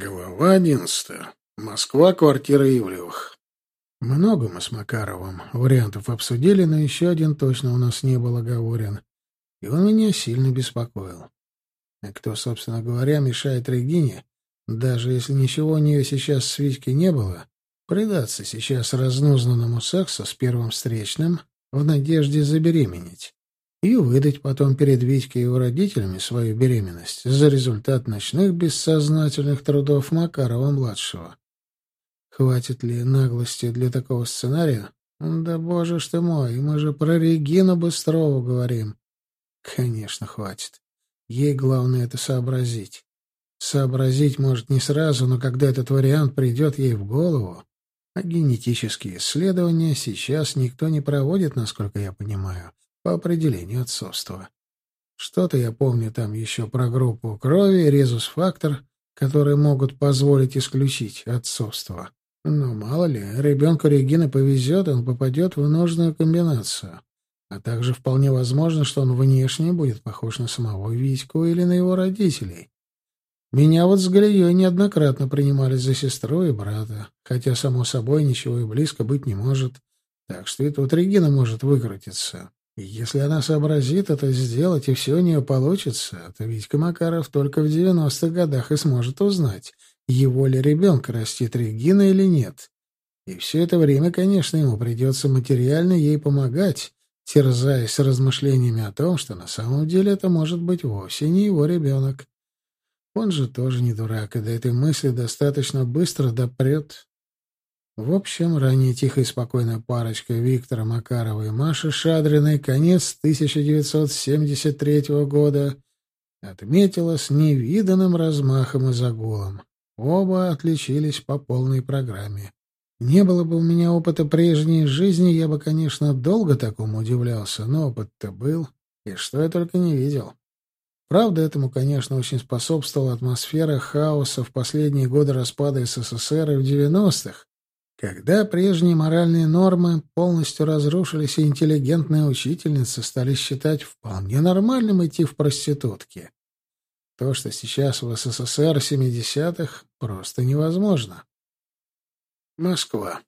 Глава одиннадцатая. Москва, квартира Ивлевых. Много мы с Макаровым вариантов обсудили, но еще один точно у нас не был оговорен. И он меня сильно беспокоил. А кто, собственно говоря, мешает Регине, даже если ничего у нее сейчас с Витькой не было, предаться сейчас разнузнанному сексу с первым встречным в надежде забеременеть и выдать потом перед Витькой и его родителями свою беременность за результат ночных бессознательных трудов Макарова-младшего. Хватит ли наглости для такого сценария? Да боже ж ты мой, мы же про Регину Быстрову говорим. Конечно, хватит. Ей главное это сообразить. Сообразить может не сразу, но когда этот вариант придет ей в голову, а генетические исследования сейчас никто не проводит, насколько я понимаю, по определению отцовства. Что-то я помню там еще про группу крови резус-фактор, которые могут позволить исключить отцовство. Но мало ли, ребенку Регины повезет, он попадет в нужную комбинацию. А также вполне возможно, что он внешне будет похож на самого Витьку или на его родителей. Меня вот с Галией неоднократно принимали за сестру и брата, хотя, само собой, ничего и близко быть не может. Так что и тут Регина может выкрутиться. Если она сообразит это сделать, и все у нее получится, то Витька Макаров только в 90-х годах и сможет узнать, его ли ребенка растит Регина или нет. И все это время, конечно, ему придется материально ей помогать, терзаясь размышлениями о том, что на самом деле это может быть вовсе не его ребенок. Он же тоже не дурак, и до этой мысли достаточно быстро допрет. В общем, ранее тихая и спокойная парочка Виктора Макарова и Маши Шадриной конец 1973 года отметила с невиданным размахом и загулом. Оба отличились по полной программе. Не было бы у меня опыта прежней жизни, я бы, конечно, долго такому удивлялся, но опыт-то был, и что я только не видел. Правда, этому, конечно, очень способствовала атмосфера хаоса в последние годы распада СССР и в 90-х, когда прежние моральные нормы полностью разрушились, и интеллигентные учительницы стали считать вполне нормальным идти в проститутки. То, что сейчас в СССР 70-х, просто невозможно. Москва.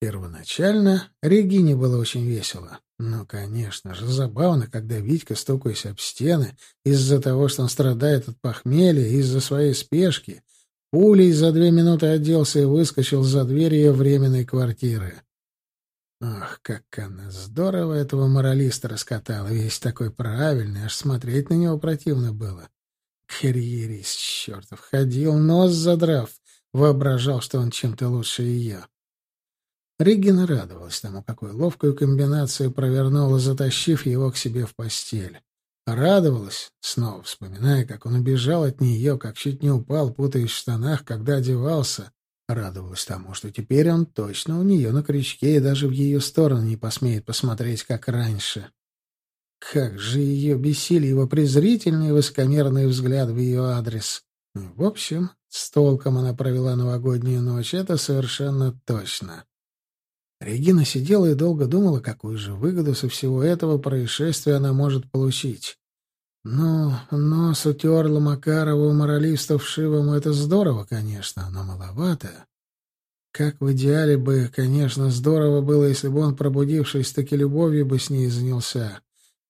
Первоначально Регине было очень весело. Ну, конечно же, забавно, когда Витька, стукаясь об стены, из-за того, что он страдает от похмелья, из-за своей спешки, Пулей за две минуты оделся и выскочил за дверь ее временной квартиры. Ах, как она здорово этого моралиста раскатала, весь такой правильный, аж смотреть на него противно было. Карьерист чертов, ходил, нос задрав, воображал, что он чем-то лучше ее. Регина радовалась тому, какую ловкую комбинацию провернула, затащив его к себе в постель. Радовалась, снова вспоминая, как он убежал от нее, как чуть не упал, путаясь в штанах, когда одевался. Радовалась тому, что теперь он точно у нее на крючке и даже в ее сторону не посмеет посмотреть, как раньше. Как же ее бесили его презрительные и высокомерные взгляды в ее адрес. В общем, с толком она провела новогоднюю ночь, это совершенно точно. Регина сидела и долго думала, какую же выгоду со всего этого происшествия она может получить. Ну, нос утерла Макарова у моралистов шивом, это здорово, конечно, но маловато. Как в идеале бы, конечно, здорово было, если бы он, пробудившись таки любовью, бы с ней занялся.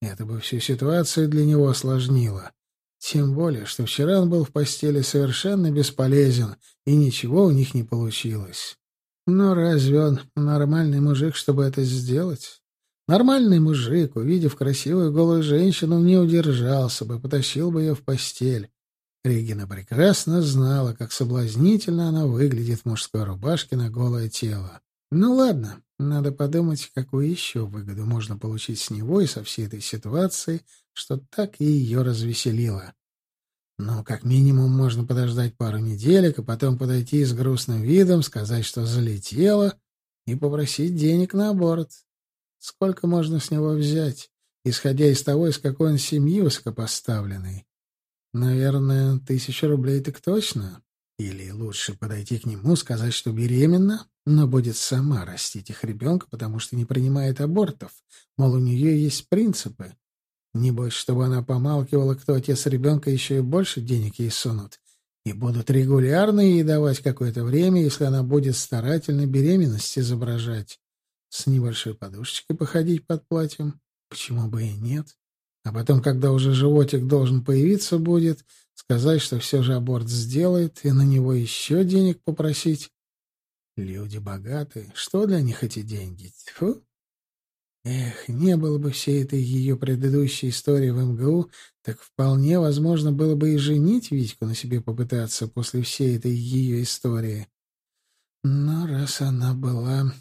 Это бы всю ситуацию для него осложнило. Тем более, что вчера он был в постели совершенно бесполезен, и ничего у них не получилось. Но разве он нормальный мужик, чтобы это сделать? Нормальный мужик, увидев красивую голую женщину, не удержался бы, потащил бы ее в постель. Регина прекрасно знала, как соблазнительно она выглядит в мужской рубашке на голое тело. Ну ладно, надо подумать, какую еще выгоду можно получить с него и со всей этой ситуации, что так и ее развеселило. Ну, как минимум, можно подождать пару неделек, а потом подойти с грустным видом, сказать, что залетело, и попросить денег на аборт. Сколько можно с него взять, исходя из того, из какой он семьи высокопоставленный? Наверное, тысяча рублей так точно. Или лучше подойти к нему, сказать, что беременна, но будет сама растить их ребенка, потому что не принимает абортов. Мол, у нее есть принципы. Небось, чтобы она помалкивала, кто отец ребенка, еще и больше денег ей сунут. и будут регулярно ей давать какое-то время, если она будет старательно беременность изображать. С небольшой подушечкой походить под платьем. Почему бы и нет? А потом, когда уже животик должен появиться будет, сказать, что все же аборт сделает, и на него еще денег попросить. Люди богатые. Что для них эти деньги? Тьфу! Эх, не было бы всей этой ее предыдущей истории в МГУ, так вполне возможно было бы и женить Витьку на себе попытаться после всей этой ее истории. Но раз она была...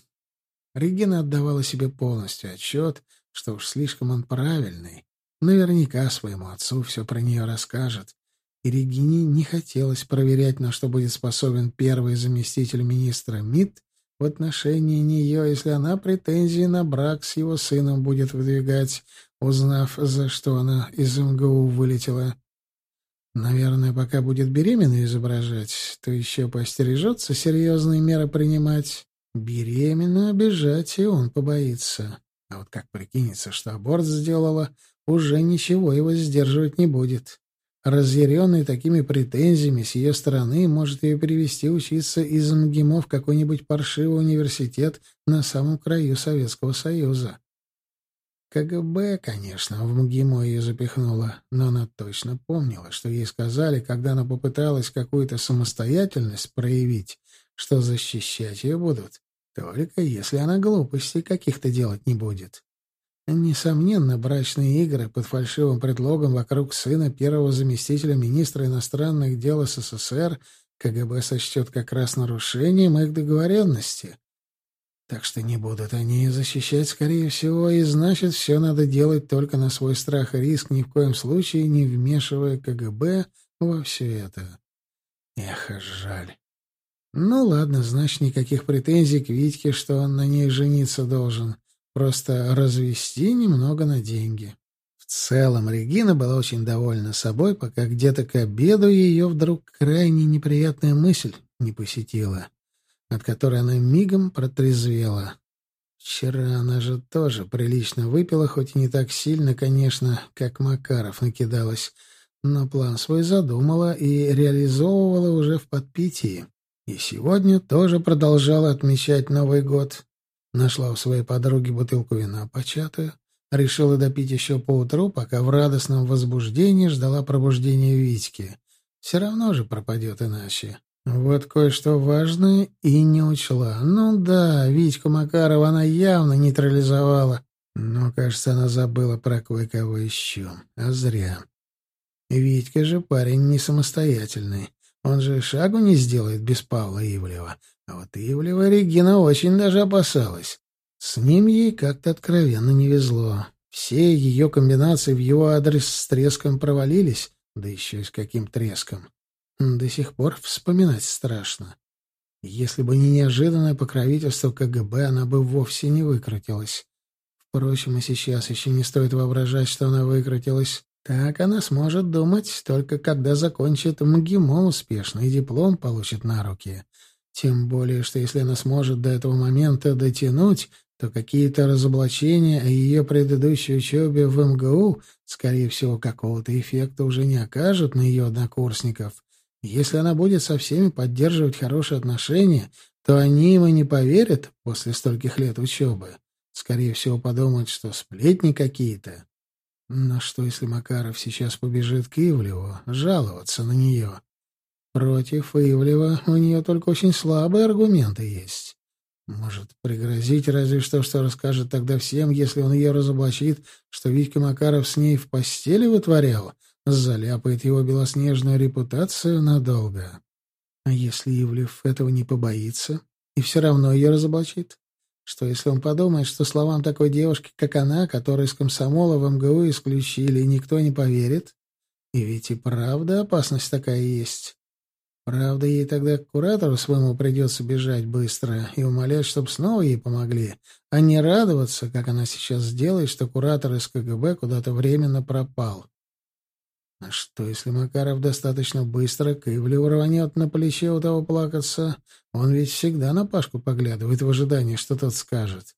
Регина отдавала себе полностью отчет, что уж слишком он правильный. Наверняка своему отцу все про нее расскажет. И Регине не хотелось проверять, на что будет способен первый заместитель министра МИД в отношении нее, если она претензии на брак с его сыном будет выдвигать, узнав, за что она из МГУ вылетела. Наверное, пока будет беременной изображать, то еще постережется серьезные меры принимать. Беременна обижать, и он побоится. А вот как прикинется, что аборт сделала, уже ничего его сдерживать не будет разъяренный такими претензиями с ее стороны, может ее перевести учиться из МГИМО в какой-нибудь паршивый университет на самом краю Советского Союза. КГБ, конечно, в МГИМО ее запихнуло, но она точно помнила, что ей сказали, когда она попыталась какую-то самостоятельность проявить, что защищать ее будут, только если она глупостей каких-то делать не будет. Несомненно, брачные игры под фальшивым предлогом вокруг сына первого заместителя министра иностранных дел СССР КГБ сочтет как раз нарушением их договоренности. Так что не будут они защищать, скорее всего, и значит, все надо делать только на свой страх и риск, ни в коем случае не вмешивая КГБ во все это. Эх, жаль. Ну ладно, значит, никаких претензий к Витьке, что он на ней жениться должен. Просто развести немного на деньги. В целом Регина была очень довольна собой, пока где-то к обеду ее вдруг крайне неприятная мысль не посетила, от которой она мигом протрезвела. Вчера она же тоже прилично выпила, хоть и не так сильно, конечно, как Макаров накидалась, но план свой задумала и реализовывала уже в подпитии. И сегодня тоже продолжала отмечать Новый год. Нашла у своей подруги бутылку вина початую, решила допить еще поутру, пока в радостном возбуждении ждала пробуждения Витьки. Все равно же пропадет иначе. Вот кое-что важное и не учла. Ну да, Витьку Макарова она явно нейтрализовала. Но, кажется, она забыла про кое-кого еще. А зря. Витька же парень не самостоятельный. Он же шагу не сделает без Павла Ивлева. А вот Ивлева Регина очень даже опасалась. С ним ей как-то откровенно не везло. Все ее комбинации в его адрес с треском провалились, да еще и с каким треском. До сих пор вспоминать страшно. Если бы не неожиданное покровительство КГБ, она бы вовсе не выкрутилась. Впрочем, и сейчас еще не стоит воображать, что она выкрутилась. Так она сможет думать, только когда закончит МГИМО успешно и диплом получит на руки. Тем более, что если она сможет до этого момента дотянуть, то какие-то разоблачения о ее предыдущей учебе в МГУ, скорее всего, какого-то эффекта уже не окажут на ее однокурсников. Если она будет со всеми поддерживать хорошие отношения, то они ему не поверят после стольких лет учебы. Скорее всего, подумают, что сплетни какие-то. Но что, если Макаров сейчас побежит к Ивлеву жаловаться на нее? Против Ивлева у нее только очень слабые аргументы есть. Может, пригрозить разве что, что расскажет тогда всем, если он ее разоблачит, что Витька Макаров с ней в постели вытворял, заляпает его белоснежную репутацию надолго. А если Ивлев этого не побоится и все равно ее разоблачит? Что, если он подумает, что словам такой девушки, как она, которую из комсомола в МГУ исключили, никто не поверит? И ведь и правда опасность такая есть. Правда, ей тогда к куратору своему придется бежать быстро и умолять, чтобы снова ей помогли, а не радоваться, как она сейчас сделает, что куратор из КГБ куда-то временно пропал. А что, если Макаров достаточно быстро к Ивлеву рванет на плече у того плакаться? Он ведь всегда на Пашку поглядывает в ожидании, что тот скажет.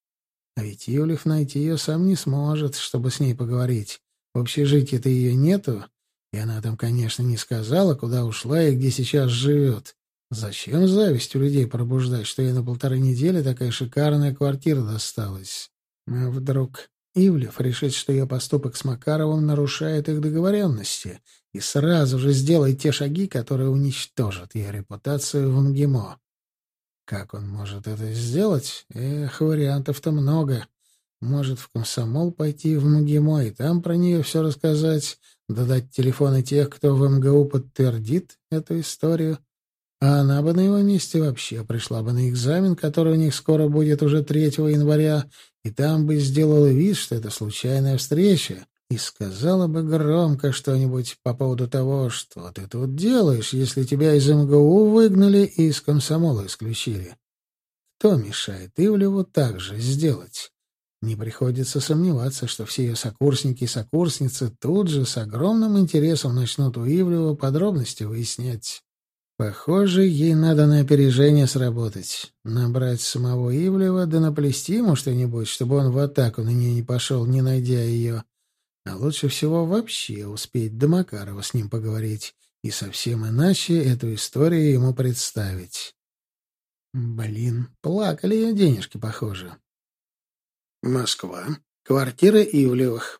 А ведь Ивлев найти ее сам не сможет, чтобы с ней поговорить. В общежитии-то ее нету, И она там, конечно, не сказала, куда ушла и где сейчас живет. Зачем зависть у людей пробуждать, что ей на полторы недели такая шикарная квартира досталась? А вдруг Ивлев решит, что ее поступок с Макаровым нарушает их договоренности, и сразу же сделает те шаги, которые уничтожат ее репутацию в МГИМО. Как он может это сделать? Эх, вариантов-то много. Может, в комсомол пойти в МГИМО и там про нее все рассказать, додать телефоны тех, кто в МГУ подтвердит эту историю. А она бы на его месте вообще пришла бы на экзамен, который у них скоро будет уже 3 января, и там бы сделала вид, что это случайная встреча, и сказала бы громко что-нибудь по поводу того, что ты тут делаешь, если тебя из МГУ выгнали и из комсомола исключили. Кто мешает Ивлеву так же сделать? Не приходится сомневаться, что все ее сокурсники и сокурсницы тут же с огромным интересом начнут у Ивлева подробности выяснять. Похоже, ей надо на опережение сработать. Набрать самого Ивлева, да наплести ему что-нибудь, чтобы он в атаку на нее не пошел, не найдя ее. А лучше всего вообще успеть до Макарова с ним поговорить и совсем иначе эту историю ему представить. Блин, плакали ее денежки, похоже. Москва. Квартира Ивлевых.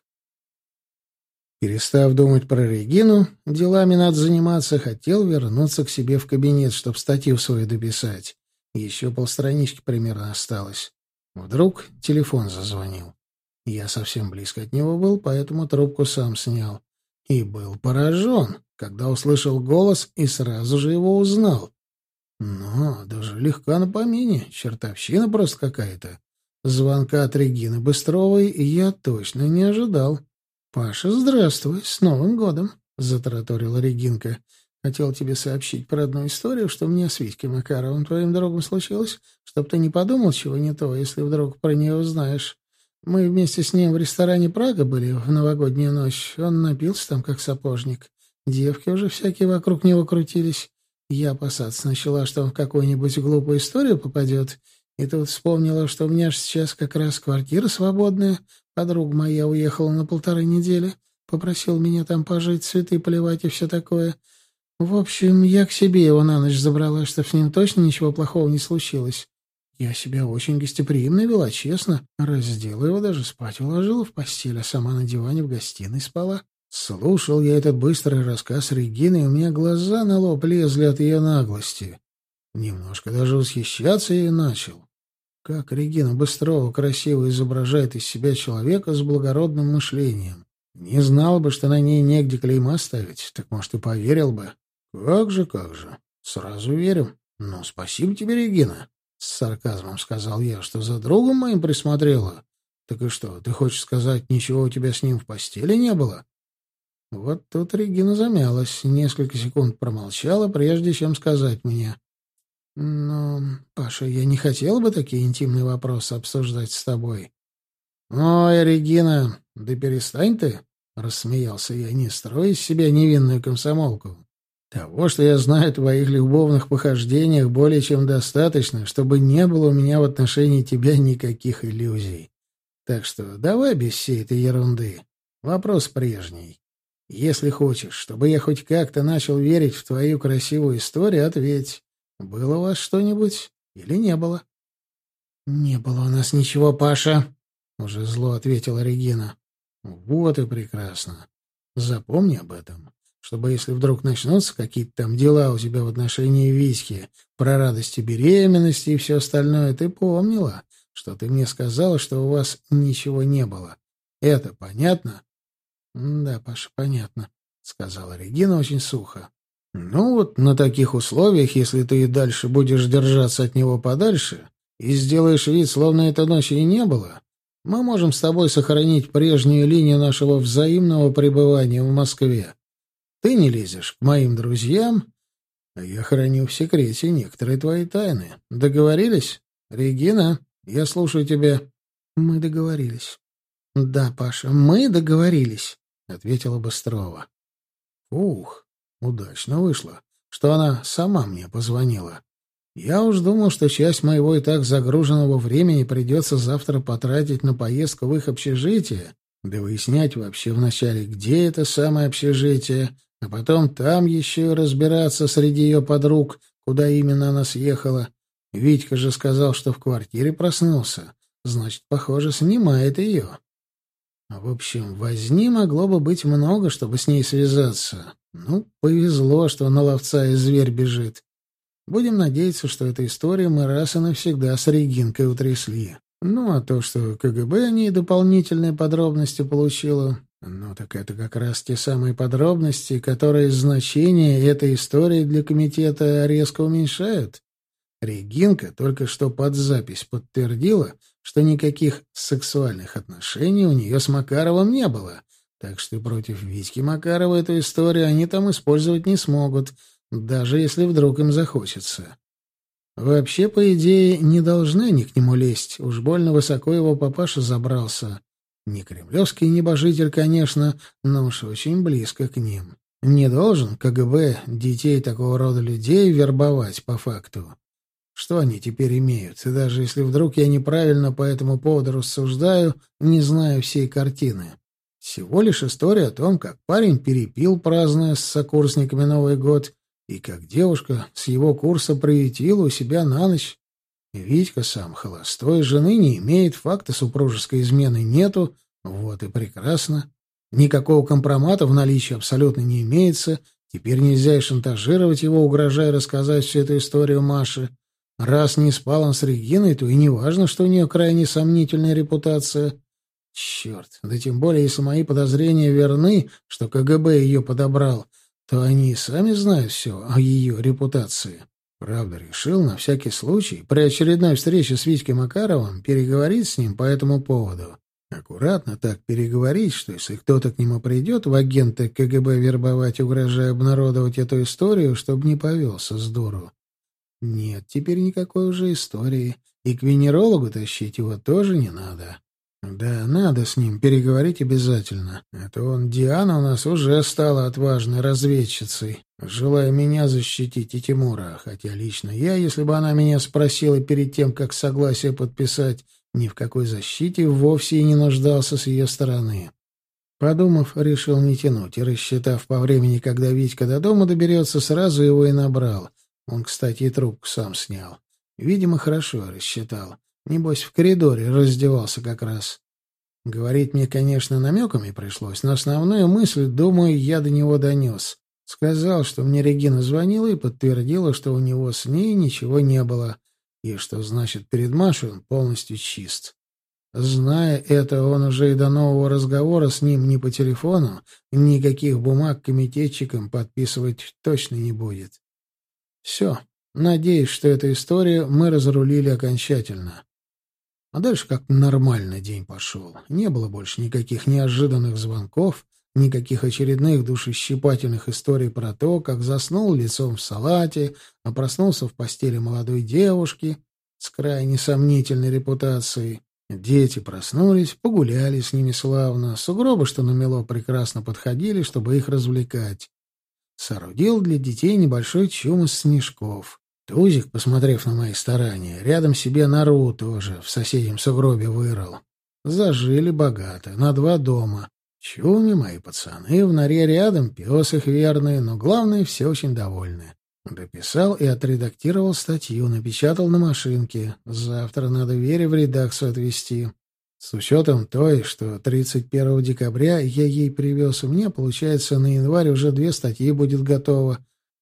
Перестав думать про Регину, делами надо заниматься, хотел вернуться к себе в кабинет, чтобы статью свою дописать. Еще полстранички примерно осталось. Вдруг телефон зазвонил. Я совсем близко от него был, поэтому трубку сам снял. И был поражен, когда услышал голос и сразу же его узнал. Но даже легка на помине, чертовщина просто какая-то. Звонка от Регины Быстровой я точно не ожидал. «Паша, здравствуй, с Новым годом!» — затараторила Регинка. «Хотел тебе сообщить про одну историю, что мне с Витькой Макаровым, твоим другом, случилось, чтоб ты не подумал чего не то, если вдруг про нее узнаешь. Мы вместе с ним в ресторане «Прага» были в новогоднюю ночь. Он напился там, как сапожник. Девки уже всякие вокруг него крутились. Я опасаться начала, что он в какую-нибудь глупую историю попадет. И тут вспомнила, что у меня же сейчас как раз квартира свободная, Подруга моя уехала на полторы недели, попросил меня там пожить, цветы поливать и все такое. В общем, я к себе его на ночь забрала, чтобы с ним точно ничего плохого не случилось. Я себя очень гостеприимно вела, честно. Раздела его, даже спать уложила в постель, а сама на диване в гостиной спала. Слушал я этот быстрый рассказ Регины, и у меня глаза на лоб лезли от ее наглости. Немножко даже восхищаться ей начал. Как Регина Быстрова красиво изображает из себя человека с благородным мышлением. Не знал бы, что на ней негде клейма ставить, так, может, и поверил бы. Как же, как же. Сразу верю. Ну, спасибо тебе, Регина. С сарказмом сказал я, что за другом моим присмотрела. Так и что, ты хочешь сказать, ничего у тебя с ним в постели не было? Вот тут Регина замялась, несколько секунд промолчала, прежде чем сказать мне. «Ну, Паша, я не хотел бы такие интимные вопросы обсуждать с тобой». «Ой, Регина, да перестань ты!» — рассмеялся я. «Не строй из себя невинную комсомолку. Того, что я знаю о твоих любовных похождениях, более чем достаточно, чтобы не было у меня в отношении тебя никаких иллюзий. Так что давай без всей этой ерунды. Вопрос прежний. Если хочешь, чтобы я хоть как-то начал верить в твою красивую историю, ответь. Было у вас что-нибудь или не было? Не было у нас ничего, Паша, уже зло ответила Регина. Вот и прекрасно. Запомни об этом, чтобы если вдруг начнутся какие-то там дела у тебя в отношении Витьки, про радости беременности и все остальное, ты помнила, что ты мне сказала, что у вас ничего не было. Это понятно? Да, Паша, понятно, сказала Регина очень сухо. Ну вот на таких условиях, если ты и дальше будешь держаться от него подальше и сделаешь вид, словно этой ночи и не было, мы можем с тобой сохранить прежнюю линию нашего взаимного пребывания в Москве. Ты не лезешь к моим друзьям, а я храню в секрете некоторые твои тайны. Договорились? Регина, я слушаю тебя. Мы договорились. Да, Паша, мы договорились, ответила Быстрова. Ух, Удачно вышло, что она сама мне позвонила. Я уж думал, что часть моего и так загруженного времени придется завтра потратить на поездку в их общежитие, да выяснять вообще вначале, где это самое общежитие, а потом там еще и разбираться среди ее подруг, куда именно она съехала. Витька же сказал, что в квартире проснулся. Значит, похоже, снимает ее. В общем, возни могло бы быть много, чтобы с ней связаться. Ну, повезло, что на ловца и зверь бежит. Будем надеяться, что эту историю мы раз и навсегда с Регинкой утрясли. Ну, а то, что КГБ о ней дополнительные подробности получила, ну, так это как раз те самые подробности, которые значение этой истории для комитета резко уменьшают. Регинка только что под запись подтвердила, что никаких сексуальных отношений у нее с Макаровым не было, так что против Витьки Макарова эту историю они там использовать не смогут, даже если вдруг им захочется. Вообще, по идее, не должны они к нему лезть, уж больно высоко его папаша забрался. Не кремлевский небожитель, конечно, но уж очень близко к ним. Не должен КГБ детей такого рода людей вербовать по факту. Что они теперь имеют? И даже если вдруг я неправильно по этому поводу рассуждаю, не знаю всей картины. Всего лишь история о том, как парень перепил, празднуя с сокурсниками Новый год, и как девушка с его курса приютила у себя на ночь. Витька сам холостой, жены не имеет, факта супружеской измены нету, вот и прекрасно. Никакого компромата в наличии абсолютно не имеется, теперь нельзя и шантажировать его, угрожая рассказать всю эту историю Маше. Раз не спал он с Региной, то и не важно, что у нее крайне сомнительная репутация. Черт, да тем более, если мои подозрения верны, что КГБ ее подобрал, то они и сами знают все о ее репутации. Правда, решил на всякий случай при очередной встрече с Витькой Макаровым переговорить с ним по этому поводу. Аккуратно так переговорить, что если кто-то к нему придет в агенты КГБ вербовать, угрожая обнародовать эту историю, чтобы не повелся с дуру, нет, теперь никакой уже истории. И к венерологу тащить его тоже не надо. Да, надо с ним переговорить обязательно. Это он, Диана у нас уже стала отважной разведчицей, желая меня защитить и Тимура. Хотя лично я, если бы она меня спросила перед тем, как согласие подписать, ни в какой защите вовсе и не нуждался с ее стороны. Подумав, решил не тянуть, и, рассчитав по времени, когда Витька до дома доберется, сразу его и набрал — он, кстати, и трубку сам снял. Видимо, хорошо рассчитал. Небось, в коридоре раздевался как раз. Говорить мне, конечно, намеками пришлось, но основную мысль, думаю, я до него донес. Сказал, что мне Регина звонила и подтвердила, что у него с ней ничего не было, и что, значит, перед Машей он полностью чист. Зная это, он уже и до нового разговора с ним ни по телефону, никаких бумаг комитетчикам подписывать точно не будет. Все. Надеюсь, что эту историю мы разрулили окончательно. А дальше как нормально день пошел. Не было больше никаких неожиданных звонков, никаких очередных душещипательных историй про то, как заснул лицом в салате, а проснулся в постели молодой девушки с крайне сомнительной репутацией. Дети проснулись, погуляли с ними славно, сугробы, что намело, прекрасно подходили, чтобы их развлекать соорудил для детей небольшой чум из снежков. Тузик, посмотрев на мои старания, рядом себе нору тоже в соседнем сугробе вырыл. Зажили богато, на два дома. Чуми мои пацаны, в норе рядом, пес их верный, но главное, все очень довольны. Дописал и отредактировал статью, напечатал на машинке. Завтра надо Вере в редакцию отвезти. С учетом той, что 31 декабря я ей привез, у меня, получается, на январь уже две статьи будет готово.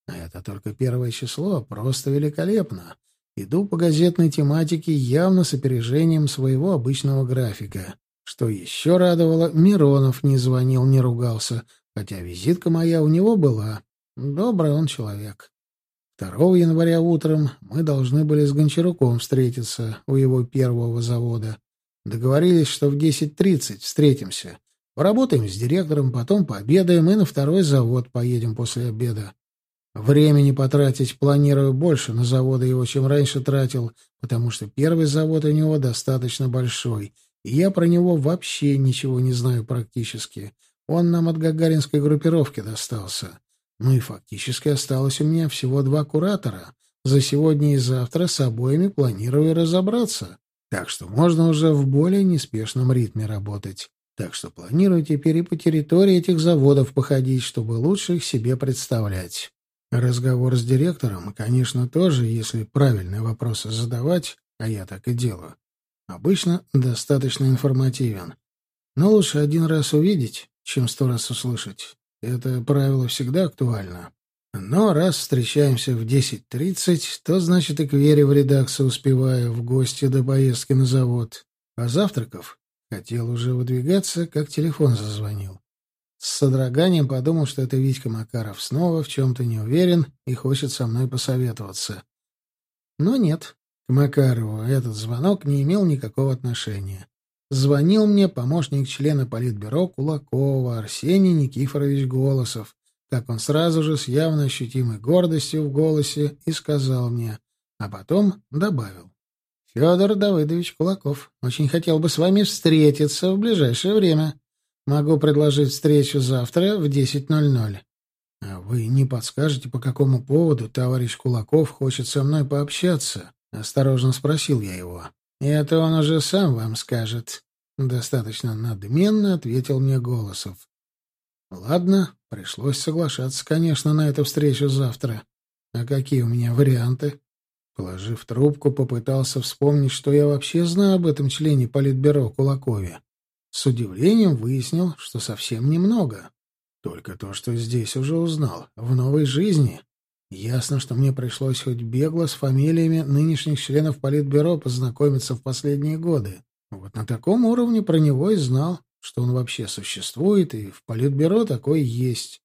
А это только первое число, просто великолепно. Иду по газетной тематике явно с опережением своего обычного графика. Что еще радовало, Миронов не звонил, не ругался, хотя визитка моя у него была. Добрый он человек. 2 января утром мы должны были с Гончаруком встретиться у его первого завода. Договорились, что в 10.30 встретимся. Поработаем с директором, потом пообедаем и на второй завод поедем после обеда. Времени потратить планирую больше на заводы его, чем раньше тратил, потому что первый завод у него достаточно большой, и я про него вообще ничего не знаю практически. Он нам от гагаринской группировки достался. Ну и фактически осталось у меня всего два куратора. За сегодня и завтра с обоими планирую разобраться. Так что можно уже в более неспешном ритме работать. Так что планирую теперь и по территории этих заводов походить, чтобы лучше их себе представлять. Разговор с директором, конечно, тоже, если правильные вопросы задавать, а я так и делаю, обычно достаточно информативен. Но лучше один раз увидеть, чем сто раз услышать. Это правило всегда актуально. Но раз встречаемся в 10.30, то значит и к Вере в редакцию успеваю в гости до поездки на завод. А завтраков хотел уже выдвигаться, как телефон зазвонил. С содроганием подумал, что это Витька Макаров снова в чем-то не уверен и хочет со мной посоветоваться. Но нет, к Макарову этот звонок не имел никакого отношения. Звонил мне помощник члена Политбюро Кулакова Арсений Никифорович Голосов, как он сразу же с явно ощутимой гордостью в голосе и сказал мне, а потом добавил. «Федор Давыдович Кулаков очень хотел бы с вами встретиться в ближайшее время. Могу предложить встречу завтра в 10.00». «А вы не подскажете, по какому поводу товарищ Кулаков хочет со мной пообщаться?» — осторожно спросил я его. «Это он уже сам вам скажет», — достаточно надменно ответил мне Голосов. «Ладно, пришлось соглашаться, конечно, на эту встречу завтра. А какие у меня варианты?» Положив трубку, попытался вспомнить, что я вообще знаю об этом члене Политбюро Кулакове. С удивлением выяснил, что совсем немного. Только то, что здесь уже узнал, в новой жизни. Ясно, что мне пришлось хоть бегло с фамилиями нынешних членов Политбюро познакомиться в последние годы. Вот на таком уровне про него и знал, что он вообще существует, и в Политбюро такой есть.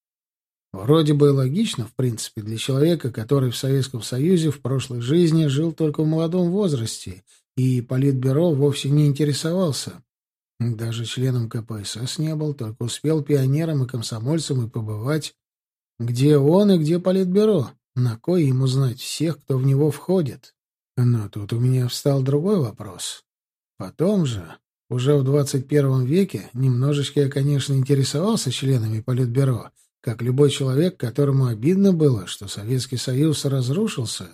Вроде бы логично, в принципе, для человека, который в Советском Союзе в прошлой жизни жил только в молодом возрасте, и Политбюро вовсе не интересовался. Даже членом КПСС не был, только успел пионером и комсомольцем и побывать. Где он и где Политбюро? На кой ему знать всех, кто в него входит? Но тут у меня встал другой вопрос. Потом же, уже в 21 веке, немножечко я, конечно, интересовался членами Политбюро, как любой человек, которому обидно было, что Советский Союз разрушился.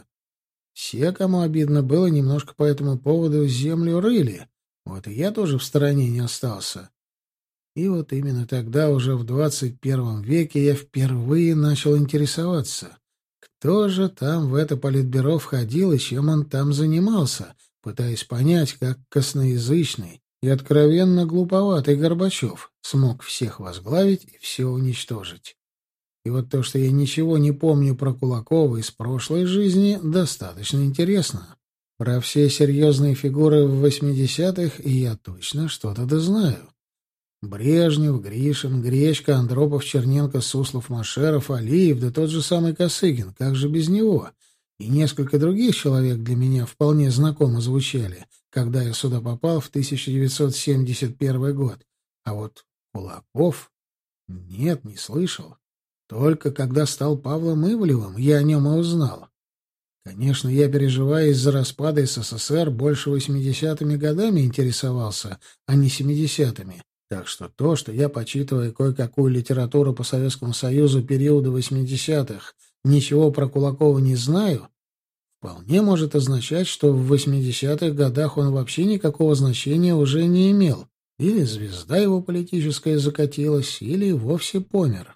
Все, кому обидно было, немножко по этому поводу землю рыли. Вот и я тоже в стороне не остался. И вот именно тогда, уже в 21 веке, я впервые начал интересоваться, кто же там в это политбюро входил и чем он там занимался, пытаясь понять, как косноязычный и откровенно глуповатый Горбачев смог всех возглавить и все уничтожить. И вот то, что я ничего не помню про Кулакова из прошлой жизни, достаточно интересно. Про все серьезные фигуры в 80-х я точно что-то дознаю. Брежнев, Гришин, Гречка, Андропов, Черненко, Суслов, Машеров, Алиев, да тот же самый Косыгин, как же без него? И несколько других человек для меня вполне знакомо звучали, когда я сюда попал в 1971 год. А вот Кулаков? Нет, не слышал. Только когда стал Павлом Ивлевым, я о нем и узнал. Конечно, я, переживая из-за распада СССР, больше 80-ми годами интересовался, а не 70-ми. Так что то, что я, почитывая кое-какую литературу по Советскому Союзу периода 80-х, ничего про Кулакова не знаю, вполне может означать, что в 80-х годах он вообще никакого значения уже не имел. Или звезда его политическая закатилась, или вовсе помер.